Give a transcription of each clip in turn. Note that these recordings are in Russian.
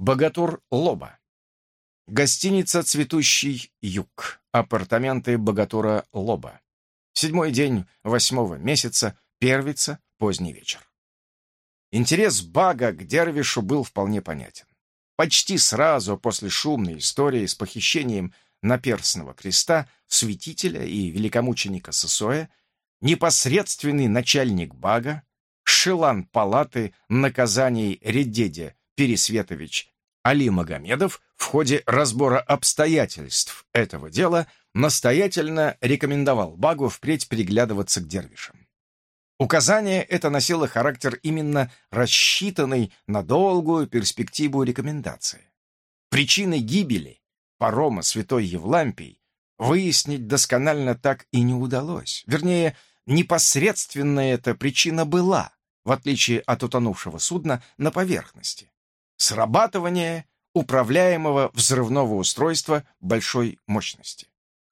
Богатур Лоба. Гостиница «Цветущий юг». Апартаменты Богатура Лоба. Седьмой день восьмого месяца, первица, поздний вечер. Интерес Бага к Дервишу был вполне понятен. Почти сразу после шумной истории с похищением наперстного креста святителя и великомученика Сысоя, непосредственный начальник Бага, шелан палаты наказаний Редеде Пересветович Али Магомедов в ходе разбора обстоятельств этого дела настоятельно рекомендовал Багу впредь приглядываться к дервишам. Указание это носило характер именно рассчитанной на долгую перспективу рекомендации. Причины гибели парома Святой Евлампий выяснить досконально так и не удалось. Вернее, непосредственная эта причина была, в отличие от утонувшего судна, на поверхности. Срабатывание управляемого взрывного устройства большой мощности.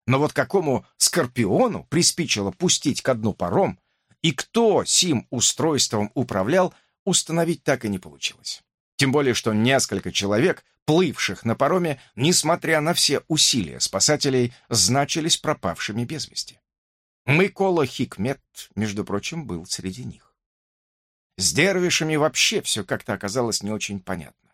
Но вот какому «Скорпиону» приспичило пустить ко дну паром, и кто сим устройством управлял, установить так и не получилось. Тем более, что несколько человек, плывших на пароме, несмотря на все усилия спасателей, значились пропавшими без вести. Микола Хикмет, между прочим, был среди них. С дервишами вообще все как-то оказалось не очень понятно.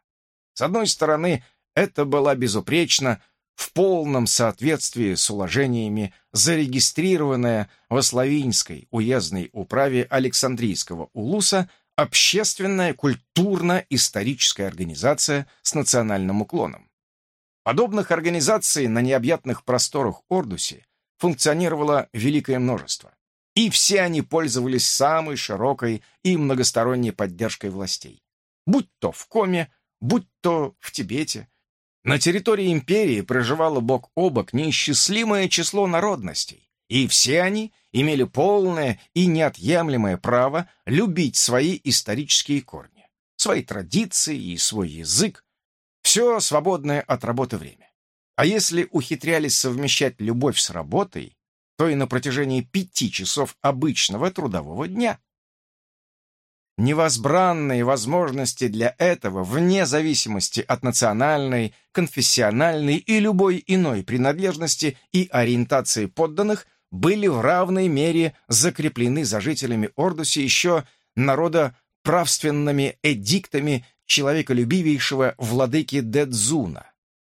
С одной стороны, это была безупречно в полном соответствии с уложениями, зарегистрированная в Ословинской уездной управе Александрийского улуса общественная культурно-историческая организация с национальным уклоном. Подобных организаций на необъятных просторах Ордуси функционировало великое множество, и все они пользовались самой широкой и многосторонней поддержкой властей, будь то в Коме, будь то в Тибете, на территории империи проживало бок о бок неисчислимое число народностей, и все они имели полное и неотъемлемое право любить свои исторические корни, свои традиции и свой язык, все свободное от работы время. А если ухитрялись совмещать любовь с работой, то и на протяжении пяти часов обычного трудового дня – невозбранные возможности для этого вне зависимости от национальной, конфессиональной и любой иной принадлежности и ориентации подданных были в равной мере закреплены за жителями Ордуси еще народа правственными эдиктами человеколюбивейшего владыки Дедзуна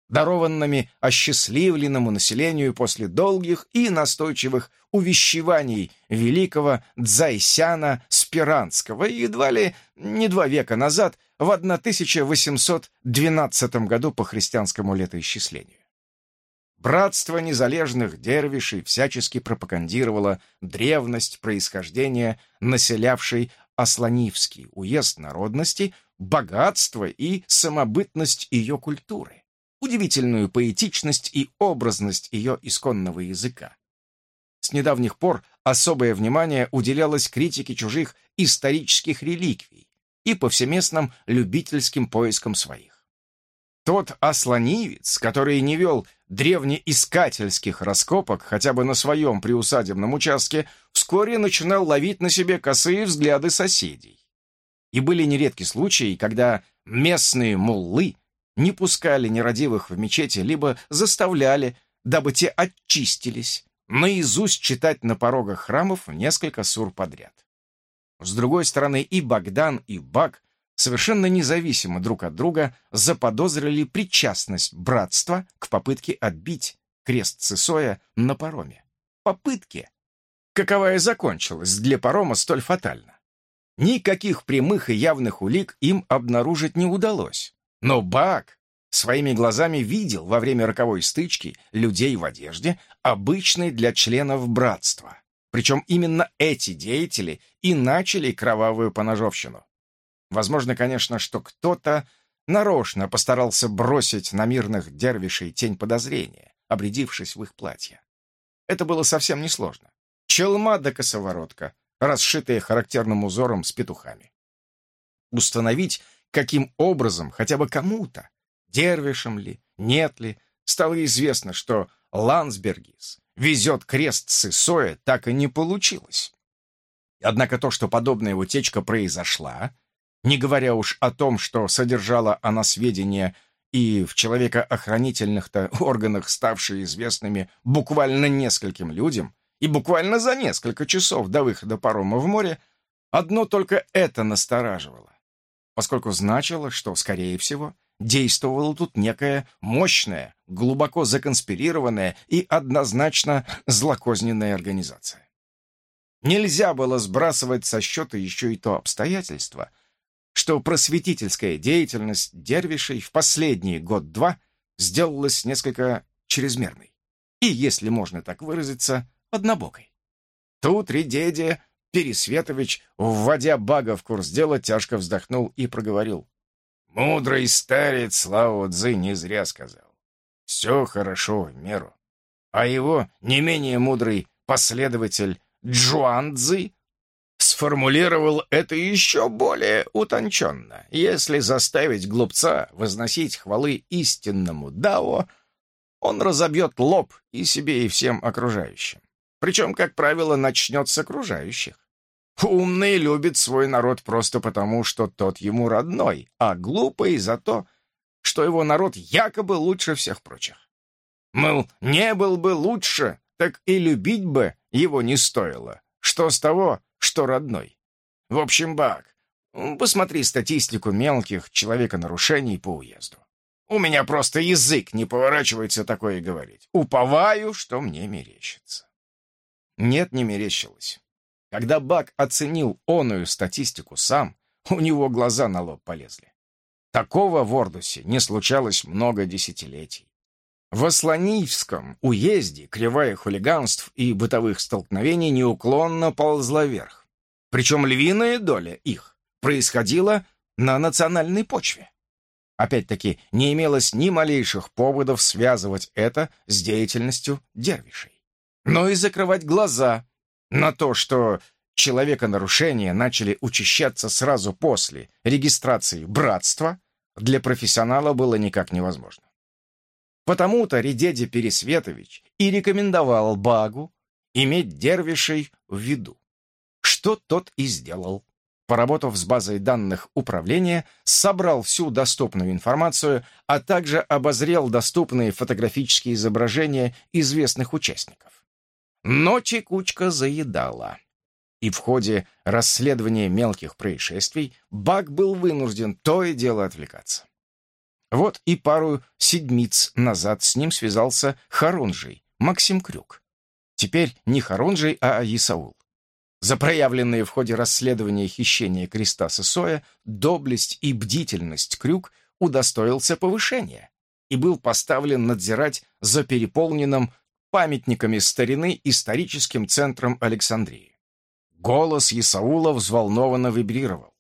дарованными осчастливленному населению после долгих и настойчивых увещеваний великого Дзайсяна Спиранского едва ли не два века назад, в 1812 году по христианскому летоисчислению. Братство незалежных дервишей всячески пропагандировало древность происхождения населявшей Асланивский уезд народности, богатство и самобытность ее культуры удивительную поэтичность и образность ее исконного языка. С недавних пор особое внимание уделялось критике чужих исторических реликвий и повсеместным любительским поискам своих. Тот ослонивец, который не вел древнеискательских раскопок хотя бы на своем приусадебном участке, вскоре начинал ловить на себе косые взгляды соседей. И были нередки случаи, когда местные муллы не пускали нерадивых в мечети, либо заставляли, дабы те очистились, наизусть читать на порогах храмов несколько сур подряд. С другой стороны, и Богдан, и Баг совершенно независимо друг от друга заподозрили причастность братства к попытке отбить крест Цесоя на пароме. Попытке, каковая закончилась для парома столь фатально. Никаких прямых и явных улик им обнаружить не удалось. Но Бак своими глазами видел во время роковой стычки людей в одежде, обычной для членов братства. Причем именно эти деятели и начали кровавую поножовщину. Возможно, конечно, что кто-то нарочно постарался бросить на мирных дервишей тень подозрения, обрядившись в их платье. Это было совсем несложно. Челма да косоворотка, расшитые характерным узором с петухами. Установить каким образом хотя бы кому-то, дервишем ли, нет ли, стало известно, что Лансбергис везет крест с Исоя, так и не получилось. Однако то, что подобная утечка произошла, не говоря уж о том, что содержала она сведения и в человекоохранительных-то органах, ставшие известными буквально нескольким людям, и буквально за несколько часов до выхода парома в море, одно только это настораживало, поскольку значило, что, скорее всего, действовала тут некая мощная, глубоко законспирированная и однозначно злокозненная организация. Нельзя было сбрасывать со счета еще и то обстоятельство, что просветительская деятельность дервишей в последний год-два сделалась несколько чрезмерной и, если можно так выразиться, однобокой. Тут Редеде Пересветович, вводя Бага в курс дела, тяжко вздохнул и проговорил. «Мудрый старец Лао Цзы не зря сказал. Все хорошо в меру. А его не менее мудрый последователь Джуан Цзы сформулировал это еще более утонченно. Если заставить глупца возносить хвалы истинному Дао, он разобьет лоб и себе, и всем окружающим. Причем, как правило, начнет с окружающих. Умный любит свой народ просто потому, что тот ему родной, а глупый за то, что его народ якобы лучше всех прочих. Мол, не был бы лучше, так и любить бы его не стоило. Что с того, что родной? В общем, Бак, посмотри статистику мелких человеконарушений по уезду. У меня просто язык не поворачивается такое говорить. Уповаю, что мне мерещится. Нет, не мерещилось. Когда Бак оценил оную статистику сам, у него глаза на лоб полезли. Такого в Ордусе не случалось много десятилетий. В Асланивском уезде кривая хулиганств и бытовых столкновений неуклонно ползла вверх. Причем львиная доля их происходила на национальной почве. Опять-таки, не имелось ни малейших поводов связывать это с деятельностью дервишей но и закрывать глаза на то, что человеконарушения начали учащаться сразу после регистрации братства, для профессионала было никак невозможно. Потому-то Редеди Пересветович и рекомендовал Багу иметь дервишей в виду, что тот и сделал. Поработав с базой данных управления, собрал всю доступную информацию, а также обозрел доступные фотографические изображения известных участников. Но текучка заедала. И в ходе расследования мелких происшествий Бак был вынужден то и дело отвлекаться. Вот и пару седмиц назад с ним связался Харунжий, Максим Крюк. Теперь не Харунжий, а Исаул. За проявленные в ходе расследования хищения креста Сысоя доблесть и бдительность Крюк удостоился повышения и был поставлен надзирать за переполненным памятниками старины историческим центром Александрии. Голос Исаула взволнованно вибрировал.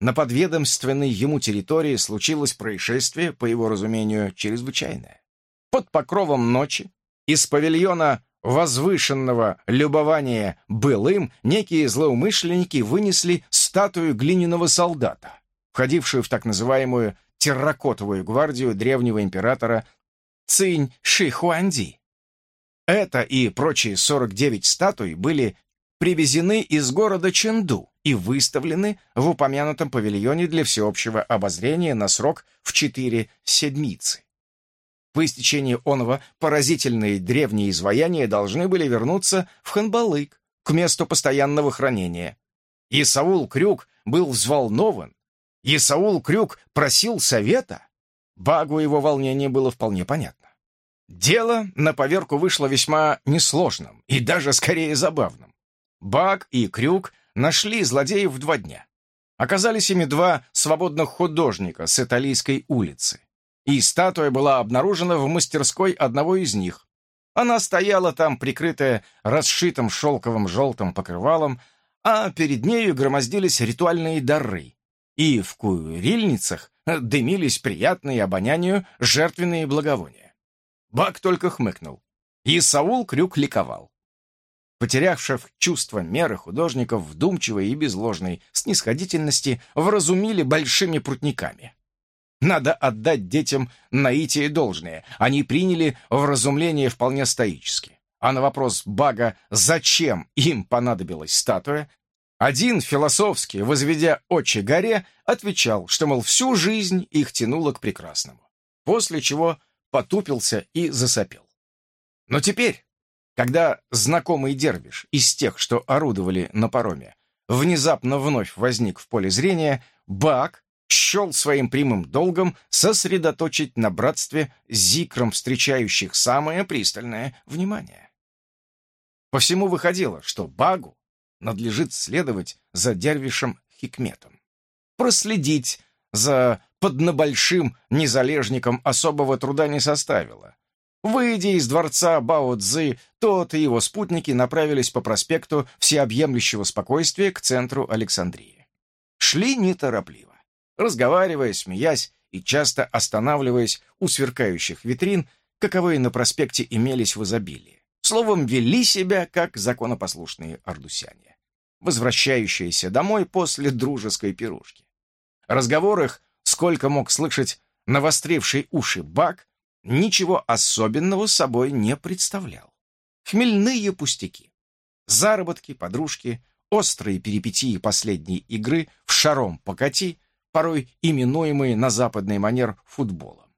На подведомственной ему территории случилось происшествие, по его разумению, чрезвычайное. Под покровом ночи из павильона возвышенного любования былым некие злоумышленники вынесли статую глиняного солдата, входившую в так называемую терракотовую гвардию древнего императора Цинь Шихуанди. Это и прочие 49 статуй были привезены из города Ченду и выставлены в упомянутом павильоне для всеобщего обозрения на срок в четыре седмицы. По истечении оного поразительные древние изваяния должны были вернуться в Ханбалык, к месту постоянного хранения. Исаул Крюк был взволнован. Исаул Крюк просил совета. Багу его волнение было вполне понятно. Дело на поверку вышло весьма несложным и даже скорее забавным. Бак и Крюк нашли злодеев в два дня. Оказались ими два свободных художника с Италийской улицы. И статуя была обнаружена в мастерской одного из них. Она стояла там, прикрытая расшитым шелковым желтым покрывалом, а перед нею громоздились ритуальные дары. И в курильницах дымились приятные обонянию жертвенные благовония. Бак только хмыкнул. И Саул Крюк ликовал. Потерявших чувство меры художников вдумчивой и без ложной снисходительности вразумили большими прутниками. Надо отдать детям наитие должное. Они приняли вразумление вполне стоически. А на вопрос Бага, зачем им понадобилась статуя, Один, философски, возведя очи горе, отвечал, что, мол, всю жизнь их тянуло к прекрасному, после чего потупился и засопел. Но теперь, когда знакомый дервиш из тех, что орудовали на пароме, внезапно вновь возник в поле зрения, Бак счел своим прямым долгом сосредоточить на братстве зикром встречающих самое пристальное внимание. По всему выходило, что Багу надлежит следовать за дервишем Хикметом, проследить за поднабольшим незалежником особого труда не составило. Выйдя из дворца Бао Цзы, тот и его спутники направились по проспекту всеобъемлющего спокойствия к центру Александрии. Шли неторопливо, разговаривая, смеясь и часто останавливаясь у сверкающих витрин, каковые на проспекте имелись в изобилии. Словом, вели себя, как законопослушные ардусяне, возвращающиеся домой после дружеской пирушки. Разговор их, сколько мог слышать навостривший уши Бак, ничего особенного собой не представлял. Хмельные пустяки. Заработки, подружки, острые перипетии последней игры в шаром покати, порой именуемые на западный манер футболом.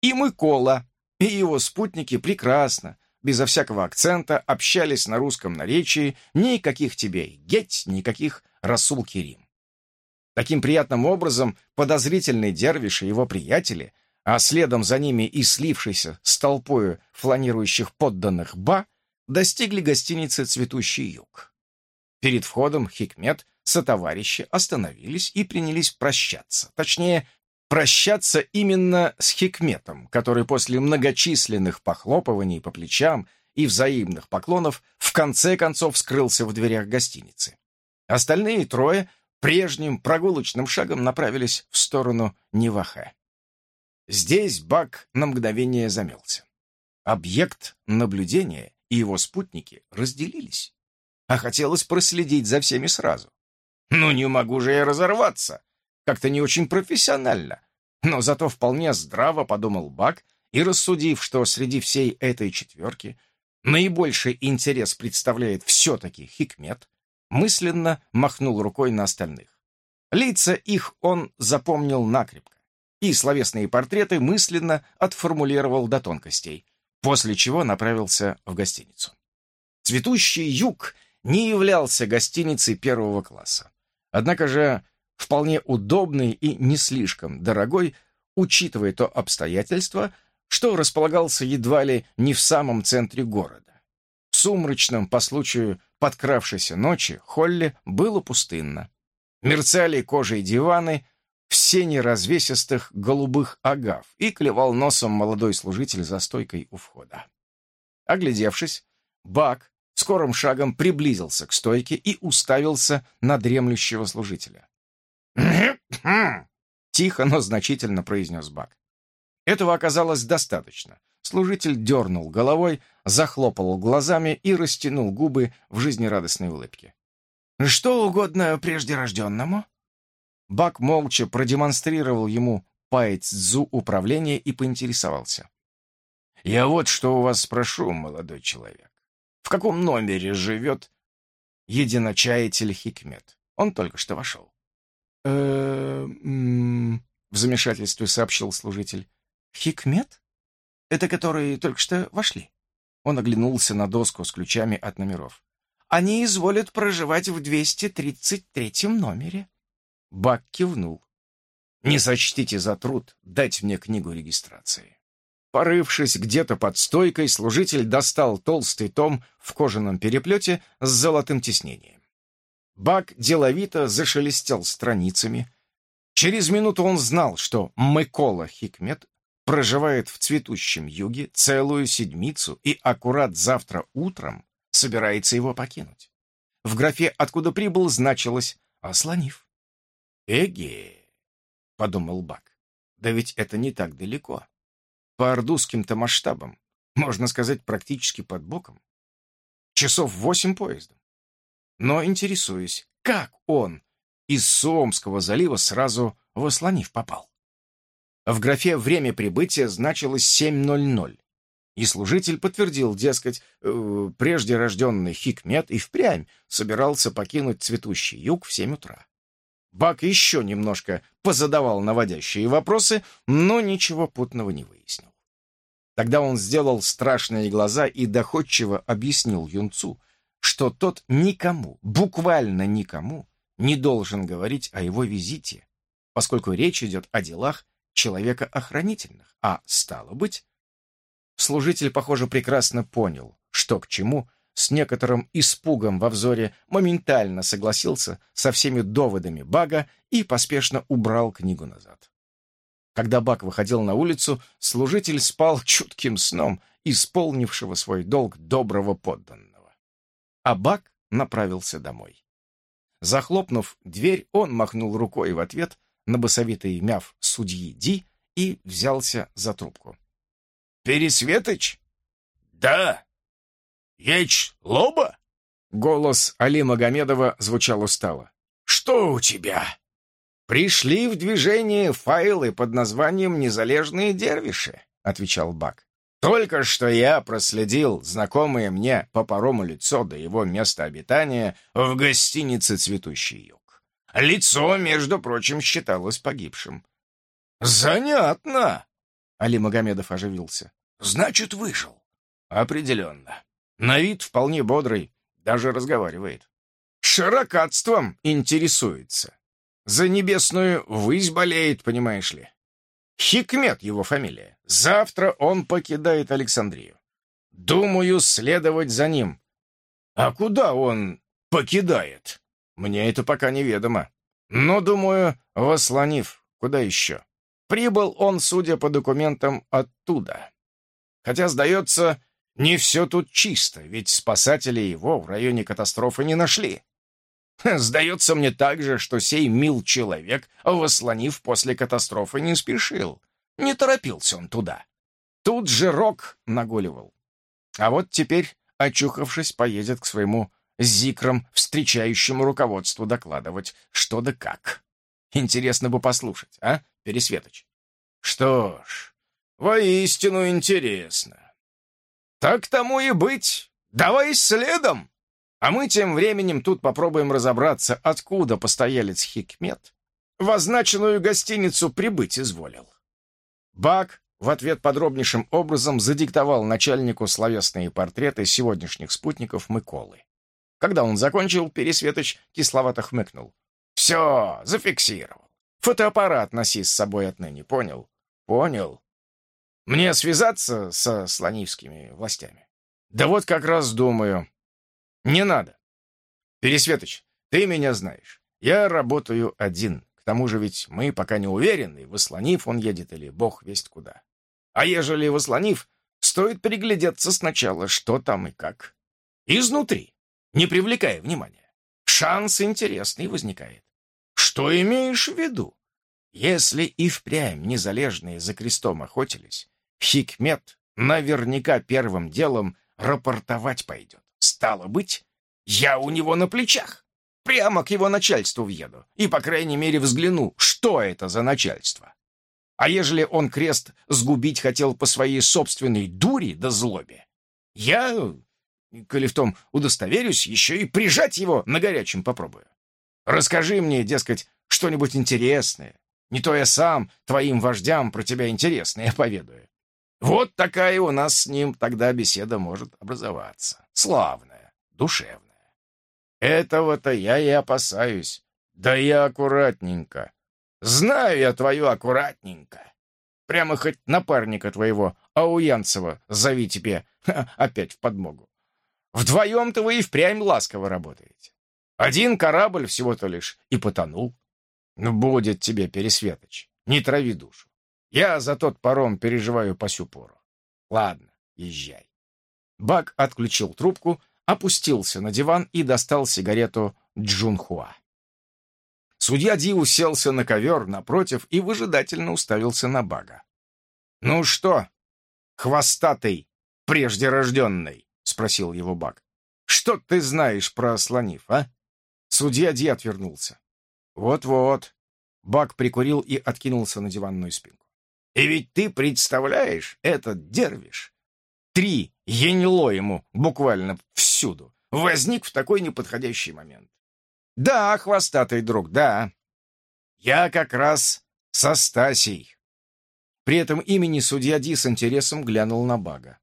И Микола, и его спутники прекрасно, безо всякого акцента, общались на русском наречии, никаких тебе геть, никаких Расул Кирим. Таким приятным образом подозрительный дервиш и его приятели а следом за ними и слившийся с толпою фланирующих подданных Ба, достигли гостиницы «Цветущий юг». Перед входом Хикмет сотоварищи остановились и принялись прощаться. Точнее, прощаться именно с Хикметом, который после многочисленных похлопываний по плечам и взаимных поклонов в конце концов скрылся в дверях гостиницы. Остальные трое прежним прогулочным шагом направились в сторону Невахе. Здесь Бак на мгновение замелся. Объект наблюдения и его спутники разделились, а хотелось проследить за всеми сразу. «Ну, не могу же я разорваться!» Как-то не очень профессионально, но зато вполне здраво подумал Бак и, рассудив, что среди всей этой четверки наибольший интерес представляет все-таки Хикмет, мысленно махнул рукой на остальных. Лица их он запомнил накрепко и словесные портреты мысленно отформулировал до тонкостей, после чего направился в гостиницу. «Цветущий юг» не являлся гостиницей первого класса. Однако же вполне удобный и не слишком дорогой, учитывая то обстоятельство, что располагался едва ли не в самом центре города. В сумрачном по случаю подкравшейся ночи холле было пустынно. Мерцали кожей диваны, в сене развесистых голубых агав и клевал носом молодой служитель за стойкой у входа. Оглядевшись, Бак скорым шагом приблизился к стойке и уставился на дремлющего служителя. Тихо, но значительно произнес Бак. Этого оказалось достаточно. Служитель дернул головой, захлопал глазами и растянул губы в жизнерадостной улыбке. «Что угодно преждерожденному?» Бак молча продемонстрировал ему пайцзу управления и поинтересовался. «Я вот что у вас спрошу, молодой человек. В каком номере живет единочаятель Хикмет? Он только что вошел». «Э в замешательстве сообщил служитель. «Хикмет? Это которые только что вошли?» Он оглянулся на доску с ключами от номеров. «Они изволят проживать в 233 номере». Бак кивнул. «Не сочтите за труд дать мне книгу регистрации». Порывшись где-то под стойкой, служитель достал толстый том в кожаном переплете с золотым тиснением. Бак деловито зашелестел страницами. Через минуту он знал, что Микола Хикмет проживает в цветущем юге целую седмицу и аккурат завтра утром собирается его покинуть. В графе «Откуда прибыл» значилось «ослонив». «Эге!» — подумал Бак. «Да ведь это не так далеко. По ордузским-то масштабам, можно сказать, практически под боком. Часов восемь поездом. Но интересуюсь, как он из Суомского залива сразу в Ослонив попал?» В графе «Время прибытия» значилось 7.00. И служитель подтвердил, дескать, э, прежде рожденный Хикмет и впрямь собирался покинуть цветущий юг в семь утра. Бак еще немножко позадавал наводящие вопросы, но ничего путного не выяснил. Тогда он сделал страшные глаза и доходчиво объяснил юнцу, что тот никому, буквально никому, не должен говорить о его визите, поскольку речь идет о делах человека охранительных, а, стало быть, служитель, похоже, прекрасно понял, что к чему, с некоторым испугом во взоре моментально согласился со всеми доводами Бага и поспешно убрал книгу назад. Когда Баг выходил на улицу, служитель спал чутким сном, исполнившего свой долг доброго подданного. А Баг направился домой. Захлопнув дверь, он махнул рукой в ответ на басовитый мяв судьи Ди и взялся за трубку. «Пересветоч?» «Да. Еч Лоба?» Голос Али Магомедова звучал устало. «Что у тебя?» «Пришли в движение файлы под названием «Незалежные дервиши», — отвечал Бак. «Только что я проследил знакомое мне по парому лицо до его места обитания в гостинице «Цветущий юг». Лицо, между прочим, считалось погибшим. «Занятно!» — Али Магомедов оживился. «Значит, выжил?» «Определенно. На вид вполне бодрый, даже разговаривает. Широкатством интересуется. За небесную высь болеет, понимаешь ли. Хикмет его фамилия. Завтра он покидает Александрию. Думаю, следовать за ним. А куда он покидает? Мне это пока неведомо. Но, думаю, Вослонив. Куда еще? Прибыл он, судя по документам, оттуда. Хотя, сдается, не все тут чисто, ведь спасатели его в районе катастрофы не нашли. Сдается мне также, что сей мил человек, вослонив после катастрофы, не спешил. Не торопился он туда. Тут же Рок нагуливал. А вот теперь, очухавшись, поедет к своему зикрам, встречающему руководству докладывать, что да как. Интересно бы послушать, а, Пересветоч? Что ж, воистину интересно. Так тому и быть. Давай следом. А мы тем временем тут попробуем разобраться, откуда постоялец Хикмет в означенную гостиницу прибыть изволил. Бак в ответ подробнейшим образом задиктовал начальнику словесные портреты сегодняшних спутников Миколы. Когда он закончил, Пересветоч кисловато хмыкнул. «Все, зафиксировал. Фотоаппарат носи с собой отныне, понял? Понял. Мне связаться со слонивскими властями? Да вот как раз думаю. Не надо. Пересветоч, ты меня знаешь. Я работаю один. К тому же ведь мы пока не уверены, выслонив он едет или бог весть куда. А ежели выслонив, стоит приглядеться сначала, что там и как. Изнутри, не привлекая внимания. Шанс интересный возникает. Что имеешь в виду? Если и впрямь незалежные за крестом охотились, Хикмет наверняка первым делом рапортовать пойдет. Стало быть, я у него на плечах. Прямо к его начальству въеду и, по крайней мере, взгляну, что это за начальство. А ежели он крест сгубить хотел по своей собственной дури да злобе, я, коли в том удостоверюсь, еще и прижать его на горячем попробую. Расскажи мне, дескать, что-нибудь интересное. Не то я сам твоим вождям про тебя интересное поведаю. Вот такая у нас с ним тогда беседа может образоваться. Славная, душевная. Этого-то я и опасаюсь. Да я аккуратненько. Знаю я твою аккуратненько. Прямо хоть напарника твоего, Ауянцева, зови тебе опять в подмогу. Вдвоем-то вы и впрямь ласково работаете. Один корабль всего-то лишь и потонул. Ну, будет тебе, Пересветоч, не трави душу. Я за тот паром переживаю по сю пору. Ладно, езжай. Бак отключил трубку, опустился на диван и достал сигарету Джунхуа. Судья Ди уселся на ковер напротив и выжидательно уставился на Бага. «Ну что, хвостатый, прежде рожденный?» — спросил его Баг. «Что ты знаешь про слонив, а?» Судья Ди отвернулся. «Вот-вот». Бак прикурил и откинулся на диванную спинку. И ведь ты представляешь, этот дервиш три яньло ему буквально всюду, возник в такой неподходящий момент. Да, хвостатый друг, да. Я как раз со Стасей. При этом имени судья Ди с интересом глянул на Бага.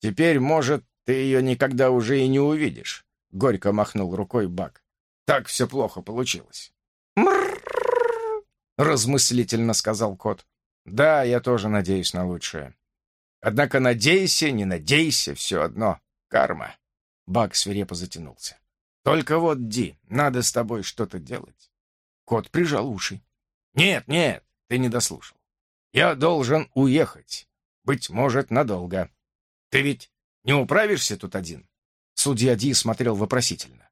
«Теперь, может, ты ее никогда уже и не увидишь», — горько махнул рукой Баг. «Так все плохо получилось». «Мрррр», — размыслительно сказал кот. «Да, я тоже надеюсь на лучшее. Однако надейся, не надейся, все одно. Карма». Баг свирепо затянулся. «Только вот, Ди, надо с тобой что-то делать». Кот прижал уши. «Нет, нет, ты не дослушал. Я должен уехать. Быть может, надолго. Ты ведь не управишься тут один?» Судья Ди смотрел вопросительно.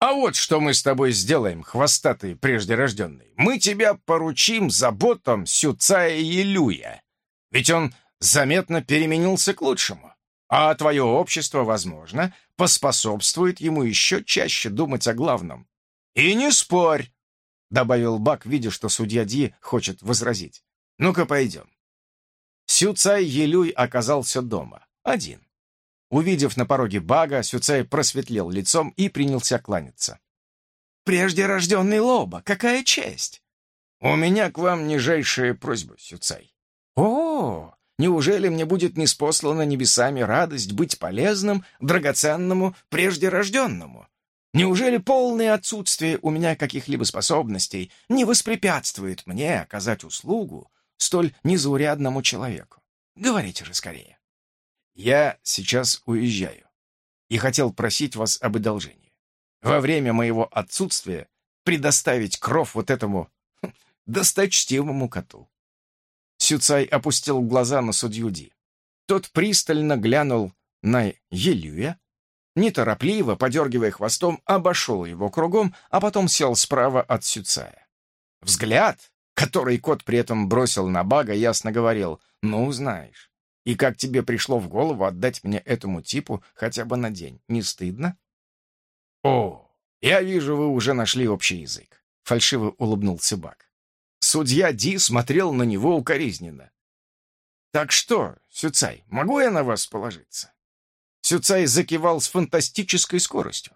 «А вот что мы с тобой сделаем, хвостатый преждерожденный. Мы тебя поручим заботам Сюцая Елюя. Ведь он заметно переменился к лучшему. А твое общество, возможно, поспособствует ему еще чаще думать о главном. И не спорь, — добавил Бак, видя, что судья Ди хочет возразить. «Ну-ка, пойдем». Сюцай Елюй оказался дома, один. Увидев на пороге Бага, Сюцай просветлел лицом и принялся кланяться. «Прежде рожденный Лоба, какая честь!» «У меня к вам нижайшая просьба, Сюцай». «О, неужели мне будет неспослана небесами радость быть полезным, драгоценному, прежде рожденному? Неужели полное отсутствие у меня каких-либо способностей не воспрепятствует мне оказать услугу столь незаурядному человеку? Говорите же скорее. Я сейчас уезжаю и хотел просить вас об одолжении. Во время моего отсутствия предоставить кров вот этому хм, досточтимому коту. Сюцай опустил глаза на судью Ди. Тот пристально глянул на Елюя, неторопливо, подергивая хвостом, обошел его кругом, а потом сел справа от Сюцая. Взгляд, который кот при этом бросил на Бага, ясно говорил, «Ну, знаешь, и как тебе пришло в голову отдать мне этому типу хотя бы на день? Не стыдно?» «О, я вижу, вы уже нашли общий язык», — фальшиво улыбнулся Баг. Судья Ди смотрел на него укоризненно. «Так что, Сюцай, могу я на вас положиться?» Сюцай закивал с фантастической скоростью.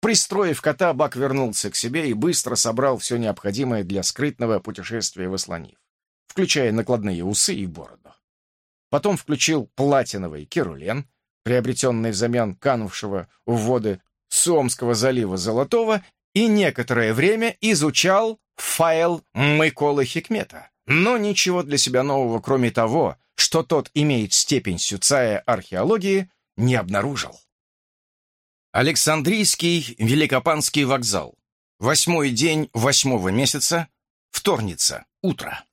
Пристроив кота, Бак вернулся к себе и быстро собрал все необходимое для скрытного путешествия в Ослонив, включая накладные усы и бороду. Потом включил платиновый керулен, приобретенный взамен канувшего в воды Суомского залива Золотого, и некоторое время изучал файл Миколы Хикмета. Но ничего для себя нового, кроме того, что тот имеет степень Сюцая археологии, не обнаружил. Александрийский Великопанский вокзал. Восьмой день восьмого месяца, вторница, утро.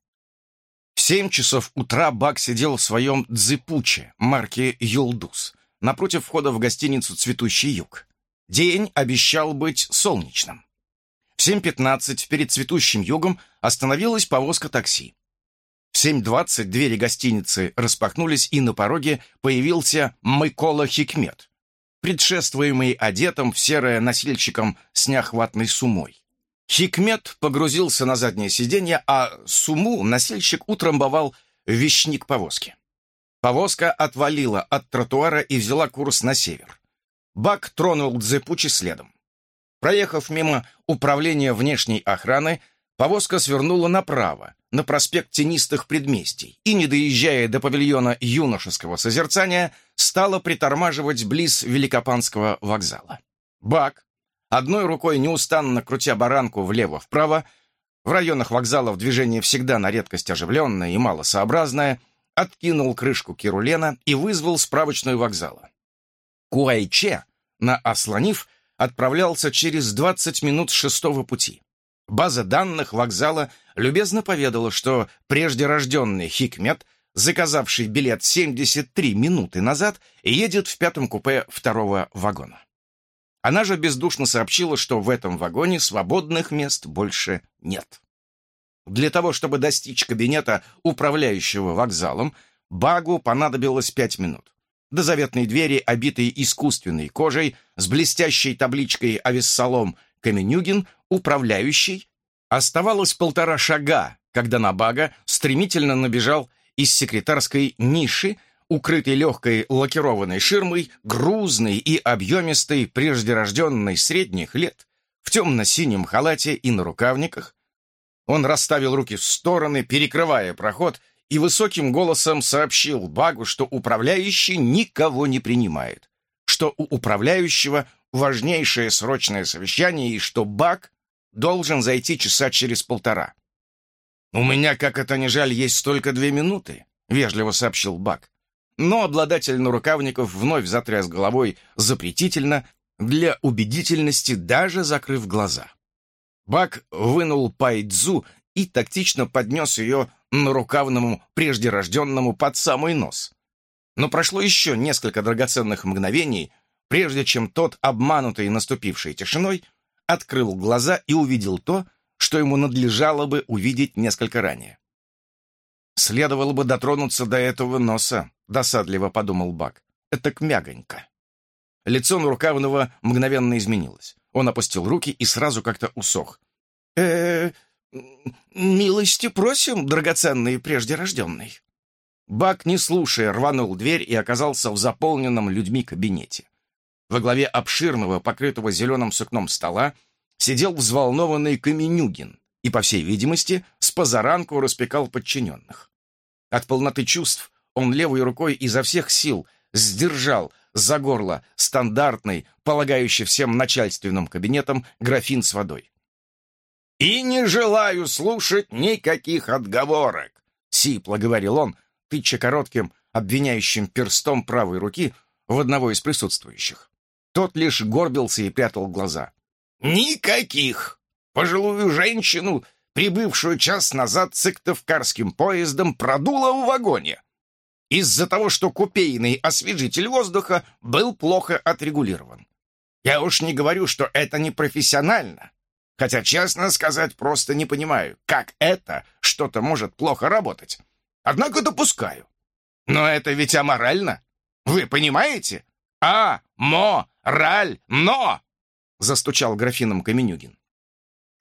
Семь часов утра Бак сидел в своем дзыпуче марки «Юлдус» напротив входа в гостиницу «Цветущий юг». День обещал быть солнечным. В 7.15 перед «Цветущим югом» остановилась повозка такси. В 7.20 двери гостиницы распахнулись, и на пороге появился Микола Хикмет, предшествуемый одетым в серое носильщиком с неохватной сумой. Хикмет погрузился на заднее сиденье, а суму носильщик утрамбовал вещник повозки. Повозка отвалила от тротуара и взяла курс на север. Бак тронул Дзепучи следом. Проехав мимо управления внешней охраны, повозка свернула направо, на проспект Тенистых Предместий, и, не доезжая до павильона юношеского созерцания, стала притормаживать близ Великопанского вокзала. Бак, одной рукой неустанно крутя баранку влево-вправо, в районах вокзалов движение всегда на редкость оживленное и малосообразное, откинул крышку Кирулена и вызвал справочную вокзала. Куайче, на Ослонив, отправлялся через 20 минут шестого пути. База данных вокзала любезно поведала, что прежде рожденный Хикмет, заказавший билет 73 минуты назад, едет в пятом купе второго вагона. Она же бездушно сообщила, что в этом вагоне свободных мест больше нет. Для того, чтобы достичь кабинета управляющего вокзалом, Багу понадобилось пять минут. До заветной двери, обитой искусственной кожей, с блестящей табличкой «Авессалом Каменюгин, управляющий, оставалось полтора шага, когда на Бага стремительно набежал из секретарской ниши укрытый легкой лакированной ширмой, грузный и объемистый, преждерожденный средних лет, в темно-синем халате и на рукавниках. Он расставил руки в стороны, перекрывая проход, и высоким голосом сообщил Багу, что управляющий никого не принимает, что у управляющего важнейшее срочное совещание и что Баг должен зайти часа через полтора. «У меня, как это не жаль, есть только две минуты», — вежливо сообщил Баг. Но обладатель нарукавников вновь затряс головой запретительно, для убедительности даже закрыв глаза. Бак вынул пайдзу и тактично поднес ее нарукавному преждерожденному под самый нос. Но прошло еще несколько драгоценных мгновений, прежде чем тот, обманутый наступившей тишиной, открыл глаза и увидел то, что ему надлежало бы увидеть несколько ранее. «Следовало бы дотронуться до этого носа», — досадливо подумал Бак. «Это мягонько». Лицо Нарукавного мгновенно изменилось. Он опустил руки и сразу как-то усох. э милости просим, драгоценный прежде рожденный». Бак, не слушая, рванул дверь и оказался в заполненном людьми кабинете. Во главе обширного, покрытого зеленым сукном стола, сидел взволнованный Каменюгин и, по всей видимости, с позаранку распекал подчиненных. От полноты чувств он левой рукой изо всех сил сдержал за горло стандартный, полагающий всем начальственным кабинетом, графин с водой. «И не желаю слушать никаких отговорок», — сипло говорил он, тыча коротким, обвиняющим перстом правой руки в одного из присутствующих. Тот лишь горбился и прятал глаза. Никаких! Пожилую женщину, прибывшую час назад сыктывкарским поездом, продуло в вагоне. Из-за того, что купейный освежитель воздуха был плохо отрегулирован. Я уж не говорю, что это не профессионально. Хотя, честно сказать, просто не понимаю, как это что-то может плохо работать. Однако допускаю. Но это ведь аморально. Вы понимаете? А, мо, раль, но! застучал графином Каменюгин.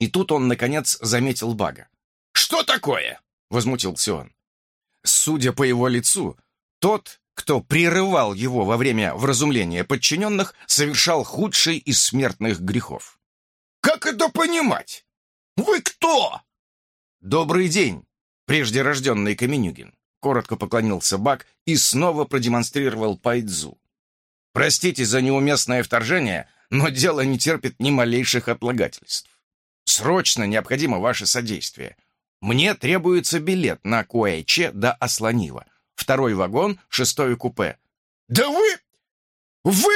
И тут он, наконец, заметил Бага. «Что такое?» — возмутился он. Судя по его лицу, тот, кто прерывал его во время вразумления подчиненных, совершал худший из смертных грехов. «Как это понимать? Вы кто?» «Добрый день, прежде рожденный Каменюгин», — коротко поклонился Баг и снова продемонстрировал пайдзу. «Простите за неуместное вторжение, но дело не терпит ни малейших отлагательств. Срочно необходимо ваше содействие. Мне требуется билет на Куэйче до Асланива. Второй вагон, шестое купе. «Да вы... вы...»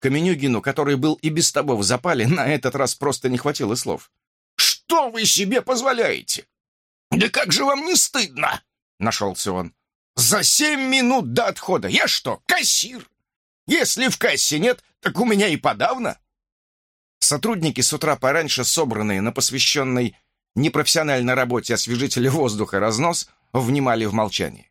Каменюгину, который был и без того в запале, на этот раз просто не хватило слов. «Что вы себе позволяете? Да как же вам не стыдно?» Нашелся он. «За семь минут до отхода я что, кассир? Если в кассе нет, так у меня и подавно. Сотрудники с утра пораньше, собранные на посвященной непрофессиональной работе освежителя воздуха разнос, внимали в молчании.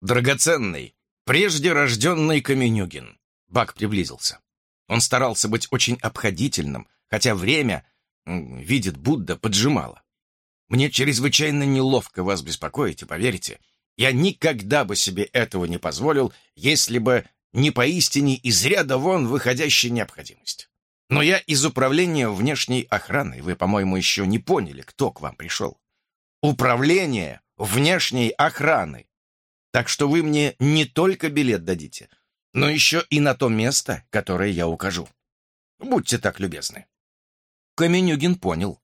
Драгоценный, прежде рожденный Каменюгин. Бак приблизился. Он старался быть очень обходительным, хотя время, видит Будда, поджимало. Мне чрезвычайно неловко вас беспокоить, и поверьте, я никогда бы себе этого не позволил, если бы не поистине из ряда вон выходящая необходимость. Но я из управления внешней охраны. Вы, по-моему, еще не поняли, кто к вам пришел. Управление внешней охраны. Так что вы мне не только билет дадите, но еще и на то место, которое я укажу. Будьте так любезны. Каменюгин понял.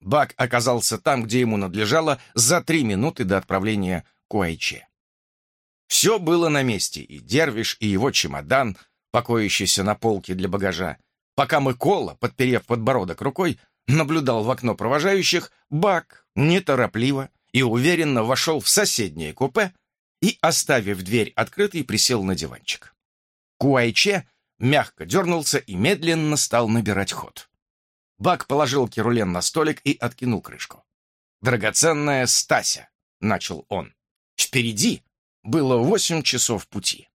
Бак оказался там, где ему надлежало, за три минуты до отправления к Уайче. Все было на месте, и Дервиш, и его чемодан, покоящийся на полке для багажа. Пока Микола, подперев подбородок рукой, наблюдал в окно провожающих, Бак неторопливо и уверенно вошел в соседнее купе и, оставив дверь открытой, присел на диванчик. Куайче мягко дернулся и медленно стал набирать ход. Бак положил керулен на столик и откинул крышку. «Драгоценная Стася», — начал он. «Впереди было восемь часов пути.